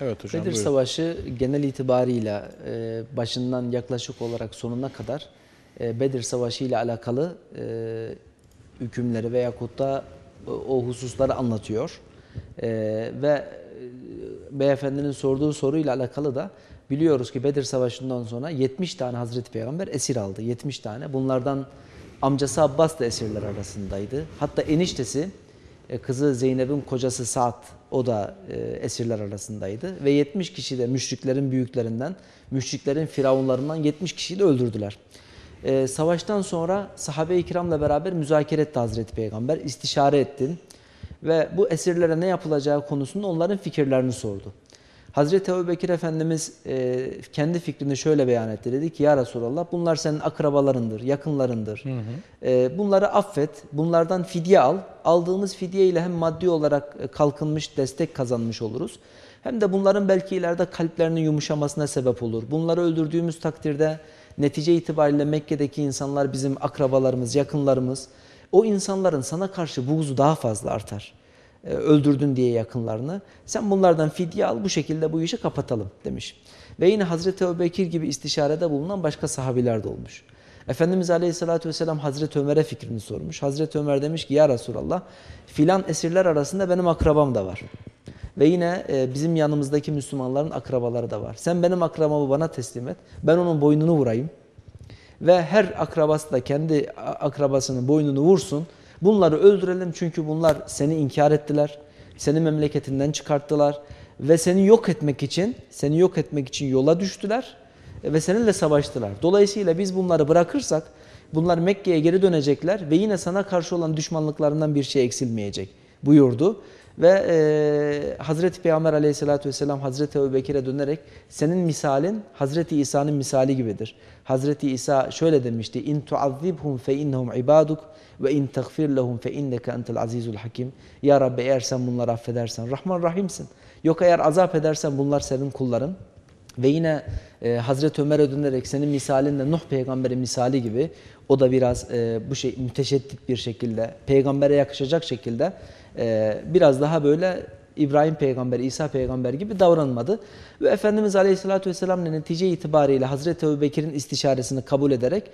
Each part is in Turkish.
Evet hocam. Bedir buyurun. Savaşı genel itibarıyla e, başından yaklaşık olarak sonuna kadar e, Bedir Savaşı ile alakalı e, hükümleri veyahut da e, o hususları anlatıyor. E, ve e, beyefendinin sorduğu soruyla alakalı da biliyoruz ki Bedir Savaşı'ndan sonra 70 tane Hazreti Peygamber esir aldı. 70 tane. Bunlardan amcası Abbas da esirler arasındaydı. Hatta eniştesi e, kızı Zeynep'in kocası Sa'd o da e, esirler arasındaydı. Ve 70 kişi de müşriklerin büyüklerinden, müşriklerin firavunlarından 70 kişiyi de öldürdüler. E, savaştan sonra sahabe-i kiramla beraber müzakere etti Hazreti Peygamber. istişare etti. Ve bu esirlere ne yapılacağı konusunda onların fikirlerini sordu. Hazreti Ebubekir Efendimiz e, kendi fikrini şöyle beyan etti. Dedi ki ya Resulallah bunlar senin akrabalarındır, yakınlarındır. E, bunları affet, bunlardan fidye al. Aldığımız fidye ile hem maddi olarak e, kalkınmış, destek kazanmış oluruz. Hem de bunların belki ileride kalplerinin yumuşamasına sebep olur. Bunları öldürdüğümüz takdirde netice itibariyle Mekke'deki insanlar bizim akrabalarımız, yakınlarımız. O insanların sana karşı buğzu daha fazla artar öldürdün diye yakınlarını. Sen bunlardan fidye al bu şekilde bu işi kapatalım demiş. Ve yine Hazreti Ebubekir gibi istişarede bulunan başka sahabiler de olmuş. Efendimiz Aleyhisselatü Vesselam Hazreti Ömer'e fikrini sormuş. Hazreti Ömer demiş ki ya Resulallah filan esirler arasında benim akrabam da var. Ve yine e, bizim yanımızdaki Müslümanların akrabaları da var. Sen benim akrabamı bana teslim et. Ben onun boynunu vurayım. Ve her akrabası da kendi akrabasının boynunu vursun. Bunları öldürelim çünkü bunlar seni inkar ettiler. Seni memleketinden çıkarttılar ve seni yok etmek için, seni yok etmek için yola düştüler ve seninle savaştılar. Dolayısıyla biz bunları bırakırsak bunlar Mekke'ye geri dönecekler ve yine sana karşı olan düşmanlıklarından bir şey eksilmeyecek buyurdu. Ve e, Hazreti Peygamber aleyhissalatü vesselam Hazreti Ebubekir'e dönerek senin misalin Hazreti İsa'nın misali gibidir. Hazreti İsa şöyle demişti. İn tuazzibhum fe innehum ibaduk ve in tagfir lehum fe inneke entel azizul hakim. Ya Rabbi eğer sen bunları affedersen Rahman Rahimsin. Yok eğer azap edersen bunlar senin kulların. Ve yine e, Hazreti Ömer'e dönerek senin misalin de Nuh peygamberin misali gibi o da biraz e, bu şey müteşeddit bir şekilde peygambere yakışacak şekilde e, biraz daha böyle İbrahim peygamber, İsa peygamber gibi davranmadı. Ve Efendimiz Aleyhisselatü Vesselam netice itibariyle Hazreti Ebubekir'in istişaresini kabul ederek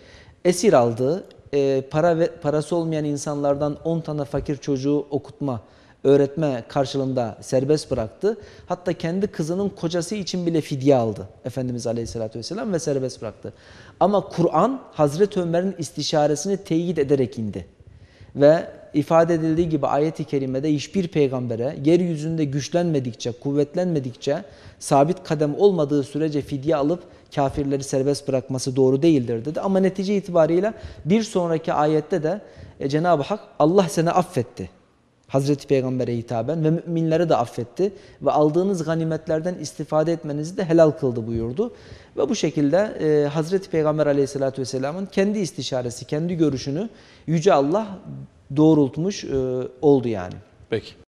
esir aldığı, e, para ve parası olmayan insanlardan 10 tane fakir çocuğu okutma, öğretme karşılığında serbest bıraktı. Hatta kendi kızının kocası için bile fidye aldı Efendimiz Aleyhisselatü Vesselam ve serbest bıraktı. Ama Kur'an Hazreti Ömer'in istişaresini teyit ederek indi. Ve ifade edildiği gibi ayet-i kerimede hiçbir peygambere yeryüzünde güçlenmedikçe, kuvvetlenmedikçe, sabit kadem olmadığı sürece fidye alıp kafirleri serbest bırakması doğru değildir dedi. Ama netice itibariyle bir sonraki ayette de e, Cenab-ı Hak Allah seni affetti. Hazreti Peygamber'e hitaben ve müminleri de affetti ve aldığınız ganimetlerden istifade etmenizi de helal kıldı buyurdu. Ve bu şekilde e, Hazreti Peygamber aleyhissalatü vesselamın kendi istişaresi, kendi görüşünü Yüce Allah doğrultmuş e, oldu yani. Peki.